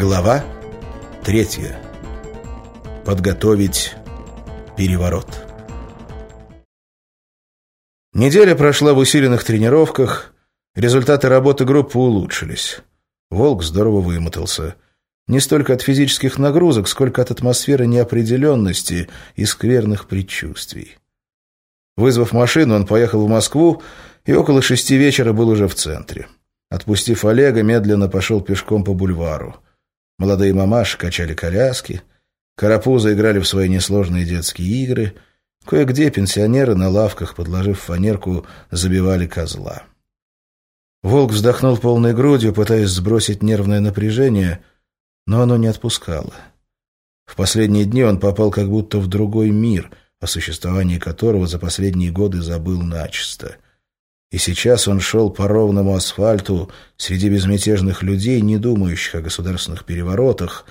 Глава третья. Подготовить переворот. Неделя прошла в усиленных тренировках, результаты работы группы улучшились. Волк здорово вымотался. Не столько от физических нагрузок, сколько от атмосферы неопределенности и скверных предчувствий. Вызвав машину, он поехал в Москву и около шести вечера был уже в центре. Отпустив Олега, медленно пошел пешком по бульвару. Молодые мамаши качали коляски, карапузы играли в свои несложные детские игры, кое-где пенсионеры на лавках, подложив фанерку, забивали козла. Волк вздохнул полной грудью, пытаясь сбросить нервное напряжение, но оно не отпускало. В последние дни он попал как будто в другой мир, о существовании которого за последние годы забыл начисто — и сейчас он шел по ровному асфальту среди безмятежных людей, не думающих о государственных переворотах,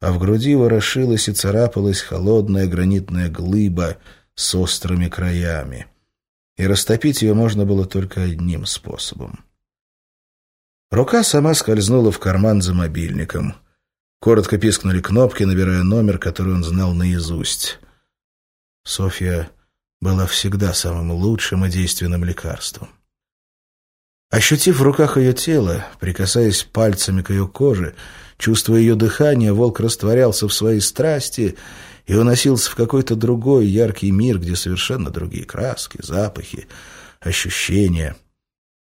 а в груди ворошилась и царапалась холодная гранитная глыба с острыми краями. И растопить ее можно было только одним способом. Рука сама скользнула в карман за мобильником. Коротко пискнули кнопки, набирая номер, который он знал наизусть. Софья была всегда самым лучшим и действенным лекарством. Ощутив в руках ее тело, прикасаясь пальцами к ее коже, чувствуя ее дыхание, волк растворялся в своей страсти и уносился в какой-то другой яркий мир, где совершенно другие краски, запахи, ощущения.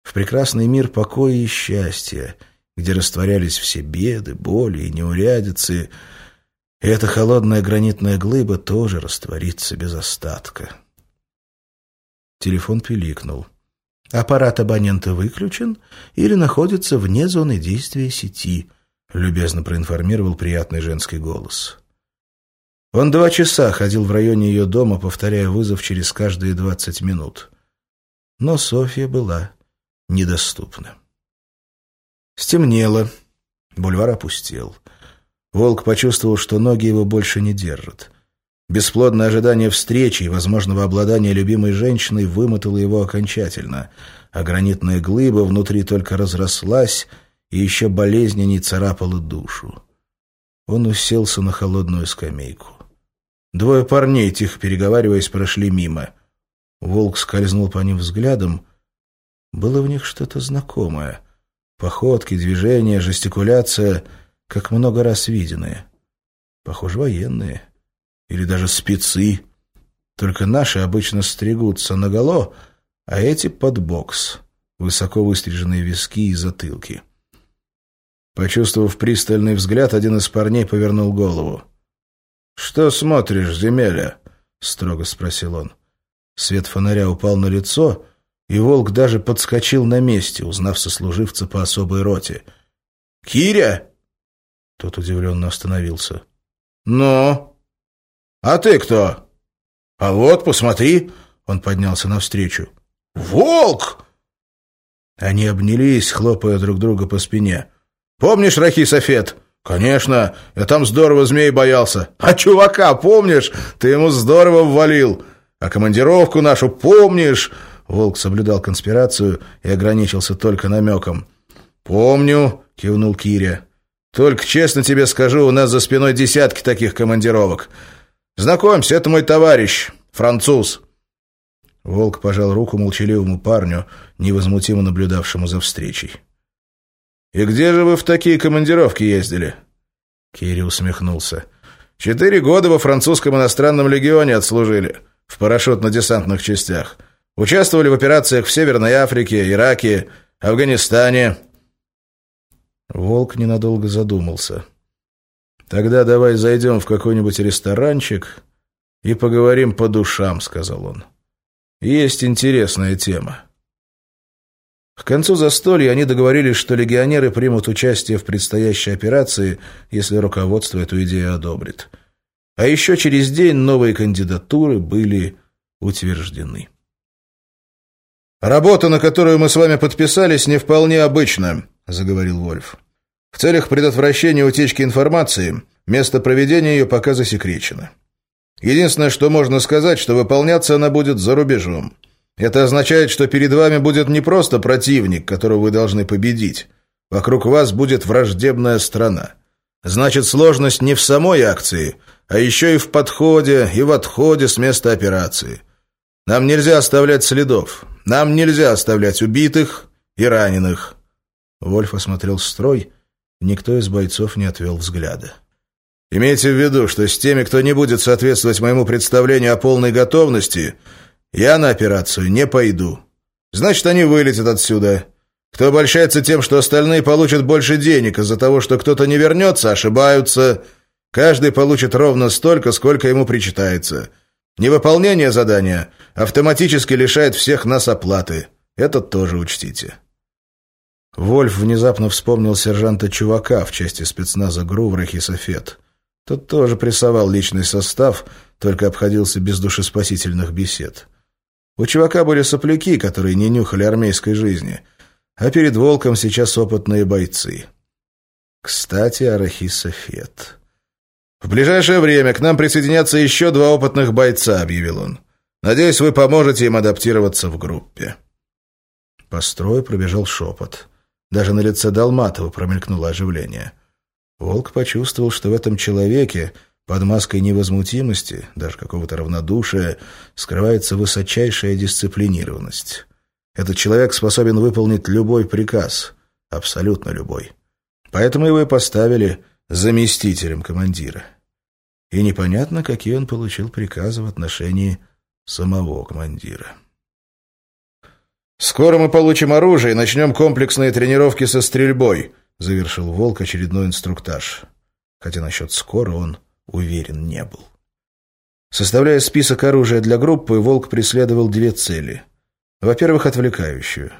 В прекрасный мир покоя и счастья, где растворялись все беды, боли и неурядицы, и эта холодная гранитная глыба тоже растворится без остатка. Телефон пиликнул. Аппарат абонента выключен или находится вне зоны действия сети, любезно проинформировал приятный женский голос. Он два часа ходил в районе ее дома, повторяя вызов через каждые двадцать минут. Но Софья была недоступна. Стемнело. Бульвар опустел. Волк почувствовал, что ноги его больше не держат. Бесплодное ожидание встречи и возможного обладания любимой женщиной вымотало его окончательно, а гранитная глыба внутри только разрослась и еще болезненней царапала душу. Он уселся на холодную скамейку. Двое парней, тихо переговариваясь, прошли мимо. Волк скользнул по ним взглядом. Было в них что-то знакомое. Походки, движения, жестикуляция, как много раз виденные. Похоже, военные или даже спецы. Только наши обычно стригутся наголо, а эти под бокс, высоко выстриженные виски и затылки. Почувствовав пристальный взгляд, один из парней повернул голову. «Что смотришь, земеля?» — строго спросил он. Свет фонаря упал на лицо, и волк даже подскочил на месте, узнав сослуживца по особой роте. «Киря?» Тот удивленно остановился. «Но?» «А ты кто?» «А вот, посмотри!» Он поднялся навстречу. «Волк!» Они обнялись, хлопая друг друга по спине. «Помнишь, Рахи Софет?» «Конечно, я там здорово змей боялся. А чувака помнишь? Ты ему здорово ввалил. А командировку нашу помнишь?» Волк соблюдал конспирацию и ограничился только намеком. «Помню», — кивнул Киря. «Только честно тебе скажу, у нас за спиной десятки таких командировок. «Знакомься, это мой товарищ, француз». Волк пожал руку молчаливому парню, невозмутимо наблюдавшему за встречей. «И где же вы в такие командировки ездили?» Кири усмехнулся. «Четыре года во французском иностранном легионе отслужили, в парашютно-десантных частях. Участвовали в операциях в Северной Африке, Ираке, Афганистане». Волк ненадолго задумался. «Тогда давай зайдем в какой-нибудь ресторанчик и поговорим по душам», — сказал он. «Есть интересная тема». К концу застолья они договорились, что легионеры примут участие в предстоящей операции, если руководство эту идею одобрит. А еще через день новые кандидатуры были утверждены. «Работа, на которую мы с вами подписались, не вполне обычна», — заговорил Вольф. В целях предотвращения утечки информации место проведения ее пока засекречено. Единственное, что можно сказать, что выполняться она будет за рубежом. Это означает, что перед вами будет не просто противник, которого вы должны победить. Вокруг вас будет враждебная страна. Значит, сложность не в самой акции, а еще и в подходе, и в отходе с места операции. Нам нельзя оставлять следов. Нам нельзя оставлять убитых и раненых». Вольф осмотрел строй. Никто из бойцов не отвел взгляда. «Имейте в виду, что с теми, кто не будет соответствовать моему представлению о полной готовности, я на операцию не пойду. Значит, они вылетят отсюда. Кто обольщается тем, что остальные получат больше денег из-за того, что кто-то не вернется, ошибаются. Каждый получит ровно столько, сколько ему причитается. Невыполнение задания автоматически лишает всех нас оплаты. Это тоже учтите». Вольф внезапно вспомнил сержанта Чувака в части спецназа ГРУ в Рахисофет. Тот тоже прессовал личный состав, только обходился без душеспасительных бесед. У Чувака были сопляки, которые не нюхали армейской жизни, а перед Волком сейчас опытные бойцы. Кстати, Арахисофет. «В ближайшее время к нам присоединятся еще два опытных бойца», — объявил он. «Надеюсь, вы поможете им адаптироваться в группе». По строю пробежал шепот. Даже на лице Долматова промелькнуло оживление. Волк почувствовал, что в этом человеке, под маской невозмутимости, даже какого-то равнодушия, скрывается высочайшая дисциплинированность. Этот человек способен выполнить любой приказ, абсолютно любой. Поэтому его и поставили заместителем командира. И непонятно, какие он получил приказы в отношении самого командира. «Скоро мы получим оружие и начнем комплексные тренировки со стрельбой», завершил Волк очередной инструктаж. Хотя насчет «скоро» он уверен не был. Составляя список оружия для группы, Волк преследовал две цели. Во-первых, отвлекающую.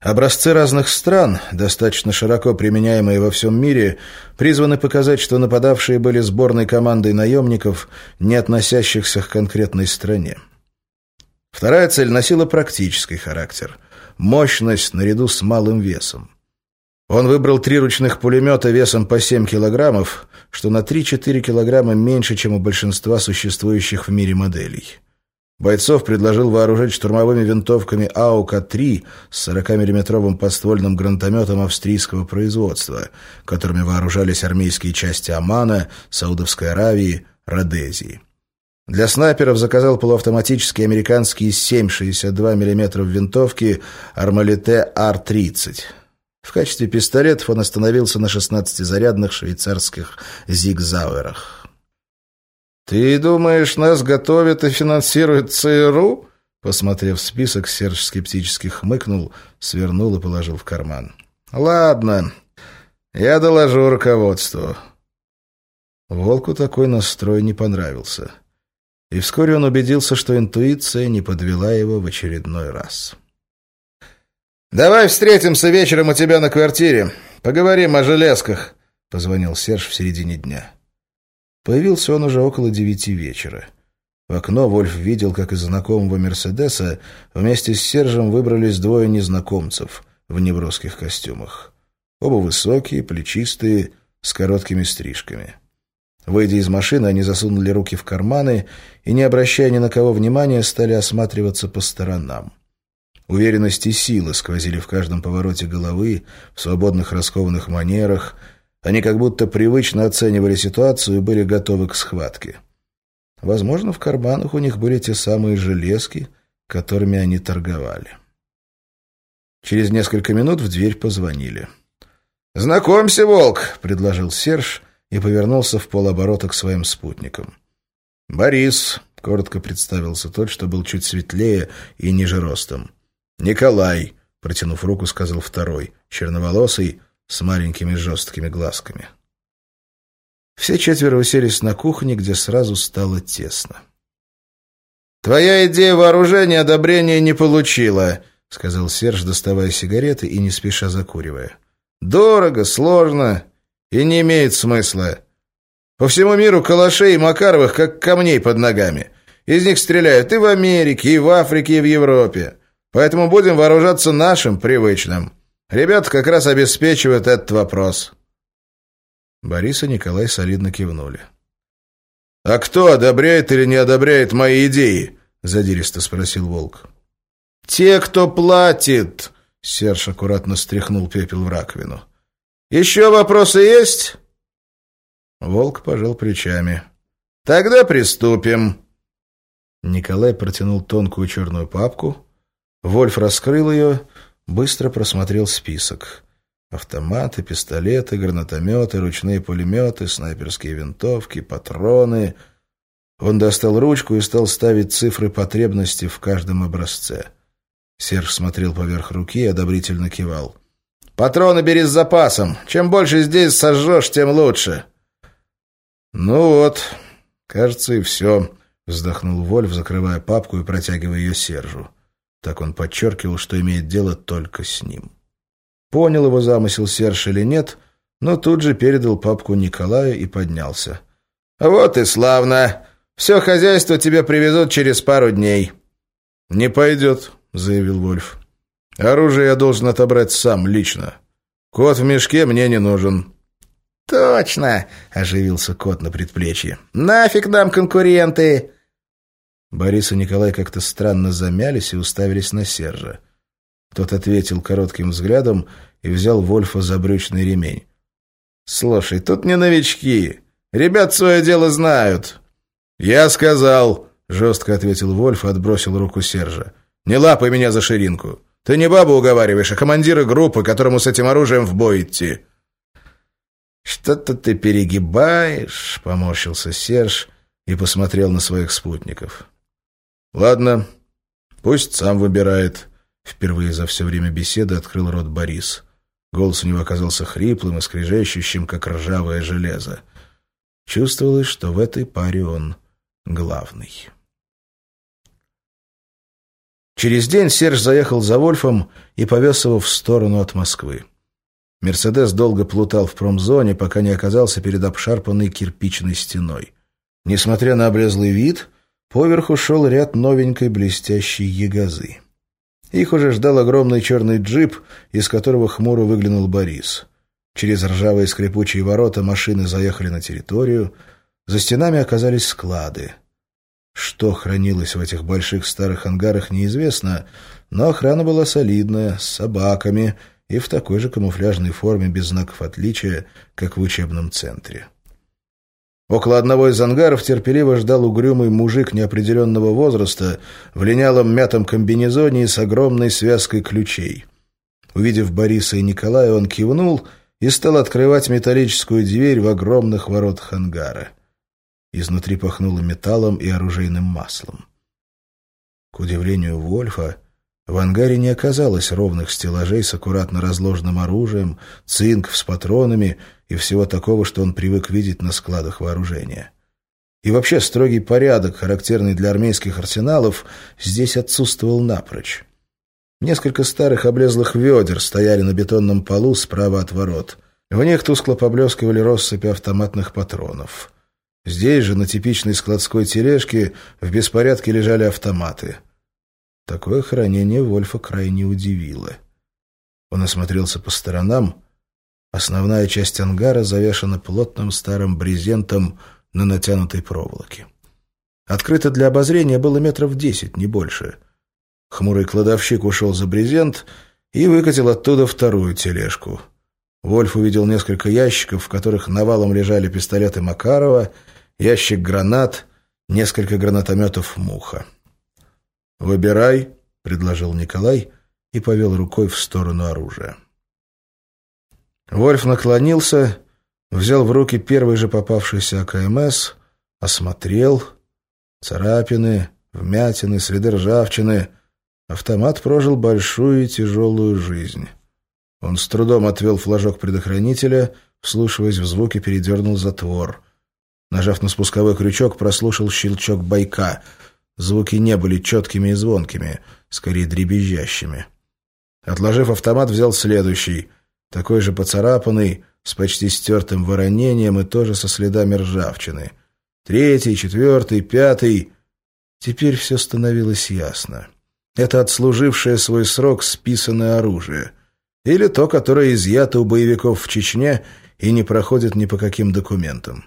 Образцы разных стран, достаточно широко применяемые во всем мире, призваны показать, что нападавшие были сборной командой наемников, не относящихся к конкретной стране. Вторая цель носила практический характер мощность наряду с малым весом. Он выбрал три ручных пулемета весом по 7 килограммов, что на 3-4 килограмма меньше, чем у большинства существующих в мире моделей. Бойцов предложил вооружить штурмовыми винтовками АУК-3 с 40-миллиметровым подствольным гранатометом австрийского производства, которыми вооружались армейские части Омана, Саудовской Аравии, Родезии. Для снайперов заказал полуавтоматические американские 7,62 мм винтовки «Армалите Ар-30». В качестве пистолетов он остановился на 16-зарядных швейцарских «Зигзауэрах». «Ты думаешь, нас готовят и финансирует ЦРУ?» Посмотрев список, Серж скептически хмыкнул, свернул и положил в карман. «Ладно, я доложу руководству». Волку такой настрой не понравился и вскоре он убедился, что интуиция не подвела его в очередной раз. «Давай встретимся вечером у тебя на квартире. Поговорим о железках», — позвонил Серж в середине дня. Появился он уже около девяти вечера. В окно Вольф видел, как из знакомого «Мерседеса» вместе с Сержем выбрались двое незнакомцев в неброских костюмах. Оба высокие, плечистые, с короткими стрижками. Выйдя из машины, они засунули руки в карманы и, не обращая ни на кого внимания, стали осматриваться по сторонам. Уверенность и сила сквозили в каждом повороте головы, в свободных раскованных манерах. Они как будто привычно оценивали ситуацию и были готовы к схватке. Возможно, в карманах у них были те самые железки, которыми они торговали. Через несколько минут в дверь позвонили. «Знакомься, Волк!» — предложил Серж — и повернулся в полоборота к своим спутникам. «Борис», — коротко представился тот, что был чуть светлее и ниже ростом. «Николай», — протянув руку, сказал второй, черноволосый, с маленькими жесткими глазками. Все четверо уселись на кухне, где сразу стало тесно. «Твоя идея вооружения одобрения не получила», — сказал Серж, доставая сигареты и не спеша закуривая. «Дорого, сложно, и не имеет смысла. По всему миру калашей и Макаровых, как камней под ногами. Из них стреляют и в Америке, и в Африке, и в Европе. Поэтому будем вооружаться нашим, привычным. Ребята как раз обеспечивают этот вопрос». Борис и Николай солидно кивнули. «А кто одобряет или не одобряет мои идеи?» — задиристо спросил Волк. «Те, кто платит!» — Серж аккуратно стряхнул пепел в раковину. «Еще вопросы есть?» Волк пожал плечами. «Тогда приступим». Николай протянул тонкую черную папку. Вольф раскрыл ее, быстро просмотрел список. Автоматы, пистолеты, гранатометы, ручные пулеметы, снайперские винтовки, патроны. Он достал ручку и стал ставить цифры потребности в каждом образце. Серж смотрел поверх руки и одобрительно кивал. «Патроны бери с запасом. Чем больше здесь сожжешь, тем лучше». «Ну вот, кажется, и все», — вздохнул Вольф, закрывая папку и протягивая ее Сержу. Так он подчеркивал, что имеет дело только с ним. Понял его замысел Серж или нет, но тут же передал папку Николаю и поднялся. «Вот и славно! Все хозяйство тебе привезут через пару дней». «Не пойдет», — заявил Вольф. «Оружие я должен отобрать сам, лично. Кот в мешке мне не нужен». «Точно!» — оживился кот на предплечье. «Нафиг нам конкуренты!» Борис и Николай как-то странно замялись и уставились на Сержа. Тот ответил коротким взглядом и взял Вольфа за брючный ремень. «Слушай, тут не новички. Ребят свое дело знают». «Я сказал», — жестко ответил Вольф и отбросил руку Сержа. «Не лапай меня за ширинку. Ты не бабу уговариваешь, а командира группы, которому с этим оружием в бой идти». «Что-то ты перегибаешь», — поморщился Серж и посмотрел на своих спутников. «Ладно, пусть сам выбирает». Впервые за все время беседы открыл рот Борис. Голос у него оказался хриплым и скрежещущим, как ржавое железо. Чувствовалось, что в этой паре он главный. Через день Серж заехал за Вольфом и повез его в сторону от Москвы. Мерседес долго плутал в промзоне, пока не оказался перед обшарпанной кирпичной стеной. Несмотря на облезлый вид, поверху шел ряд новенькой блестящей ягозы. Их уже ждал огромный черный джип, из которого хмуро выглянул Борис. Через ржавые скрипучие ворота машины заехали на территорию. За стенами оказались склады. Что хранилось в этих больших старых ангарах, неизвестно, но охрана была солидная, с собаками — и в такой же камуфляжной форме без знаков отличия, как в учебном центре. Около одного из ангаров терпеливо ждал угрюмый мужик неопределенного возраста в линялом мятом комбинезоне и с огромной связкой ключей. Увидев Бориса и Николая, он кивнул и стал открывать металлическую дверь в огромных воротах ангара. Изнутри пахнуло металлом и оружейным маслом. К удивлению Вольфа, в ангаре не оказалось ровных стеллажей с аккуратно разложенным оружием, цинков с патронами и всего такого, что он привык видеть на складах вооружения. И вообще строгий порядок, характерный для армейских арсеналов, здесь отсутствовал напрочь. Несколько старых облезлых ведер стояли на бетонном полу справа от ворот. В них тускло поблескивали россыпи автоматных патронов. Здесь же, на типичной складской тележке, в беспорядке лежали автоматы — Такое хранение Вольфа крайне удивило. Он осмотрелся по сторонам. Основная часть ангара завешена плотным старым брезентом на натянутой проволоке. Открыто для обозрения было метров десять, не больше. Хмурый кладовщик ушел за брезент и выкатил оттуда вторую тележку. Вольф увидел несколько ящиков, в которых навалом лежали пистолеты Макарова, ящик гранат, несколько гранатометов «Муха». «Выбирай», — предложил Николай и повел рукой в сторону оружия. Вольф наклонился, взял в руки первый же попавшийся АКМС, осмотрел. Царапины, вмятины, следы ржавчины. Автомат прожил большую и тяжелую жизнь. Он с трудом отвел флажок предохранителя, вслушиваясь в звуки, передернул затвор. Нажав на спусковой крючок, прослушал щелчок байка — Звуки не были четкими и звонкими, скорее дребезжащими. Отложив автомат, взял следующий, такой же поцарапанный, с почти стертым воронением и тоже со следами ржавчины. Третий, четвертый, пятый. Теперь все становилось ясно. Это отслужившее свой срок списанное оружие. Или то, которое изъято у боевиков в Чечне и не проходит ни по каким документам.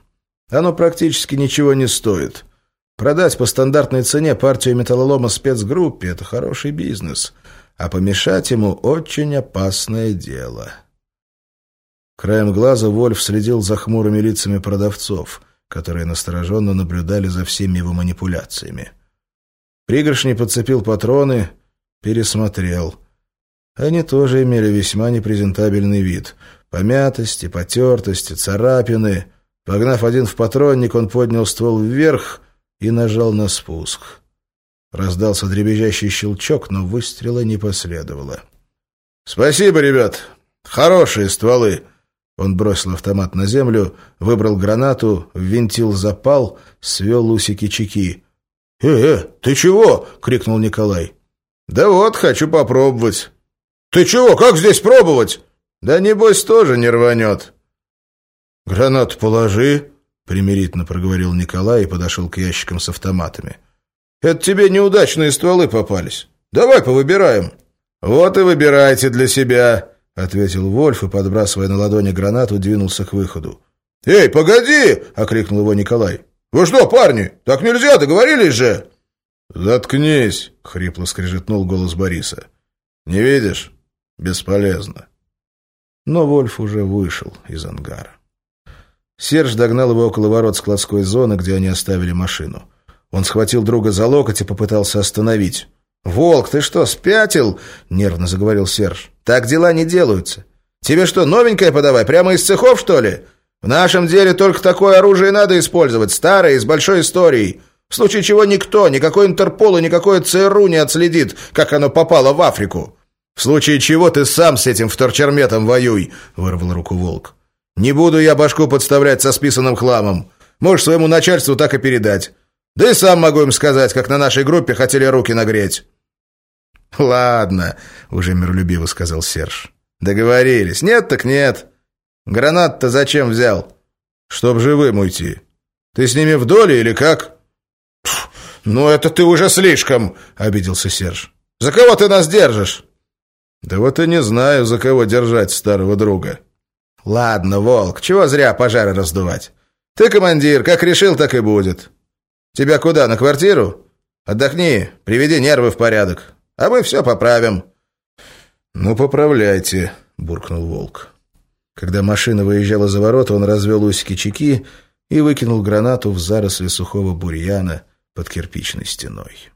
Оно практически ничего не стоит — Продать по стандартной цене партию металлолома спецгруппе – это хороший бизнес, а помешать ему – очень опасное дело. Краем глаза Вольф следил за хмурыми лицами продавцов, которые настороженно наблюдали за всеми его манипуляциями. Пригоршни подцепил патроны, пересмотрел. Они тоже имели весьма непрезентабельный вид. Помятости, потертости, царапины. Погнав один в патронник, он поднял ствол вверх и нажал на спуск. Раздался дребезжащий щелчок, но выстрела не последовало. «Спасибо, ребят! Хорошие стволы!» Он бросил автомат на землю, выбрал гранату, ввинтил запал, свел усики чеки. «Э, э, ты чего?» — крикнул Николай. «Да вот, хочу попробовать». «Ты чего? Как здесь пробовать?» «Да небось тоже не рванет». «Гранату положи», — примирительно проговорил Николай и подошел к ящикам с автоматами. «Это тебе неудачные стволы попались. Давай повыбираем». «Вот и выбирайте для себя», — ответил Вольф и, подбрасывая на ладони гранату, двинулся к выходу. «Эй, погоди!» — окликнул его Николай. «Вы что, парни, так нельзя, договорились же!» «Заткнись!» — хрипло скрежетнул голос Бориса. «Не видишь? Бесполезно». Но Вольф уже вышел из ангара. Серж догнал его около ворот складской зоны, где они оставили машину. Он схватил друга за локоть и попытался остановить. «Волк, ты что, спятил?» — нервно заговорил Серж. «Так дела не делаются. Тебе что, новенькое подавай? Прямо из цехов, что ли? В нашем деле только такое оружие надо использовать, старое, с большой историей. В случае чего никто, никакой Интерпол и никакой ЦРУ не отследит, как оно попало в Африку. В случае чего ты сам с этим вторчерметом воюй», — вырвал руку Волк. «Не буду я башку подставлять со списанным хламом. Можешь своему начальству так и передать. Да и сам могу им сказать, как на нашей группе хотели руки нагреть». «Ладно», — уже миролюбиво сказал Серж. «Договорились. Нет так нет. Гранат-то зачем взял? Чтоб живым уйти. Ты с ними в доле или как? Ну, это ты уже слишком, обиделся Серж. За кого ты нас держишь? Да вот и не знаю, за кого держать старого друга. Ладно, Волк, чего зря пожары раздувать? Ты командир, как решил, так и будет. Тебя куда, на квартиру? Отдохни, приведи нервы в порядок, а мы все поправим. Ну, поправляйте, буркнул Волк. Когда машина выезжала за ворота, он развел усики чеки и выкинул гранату в заросли сухого бурьяна под кирпичной стеной.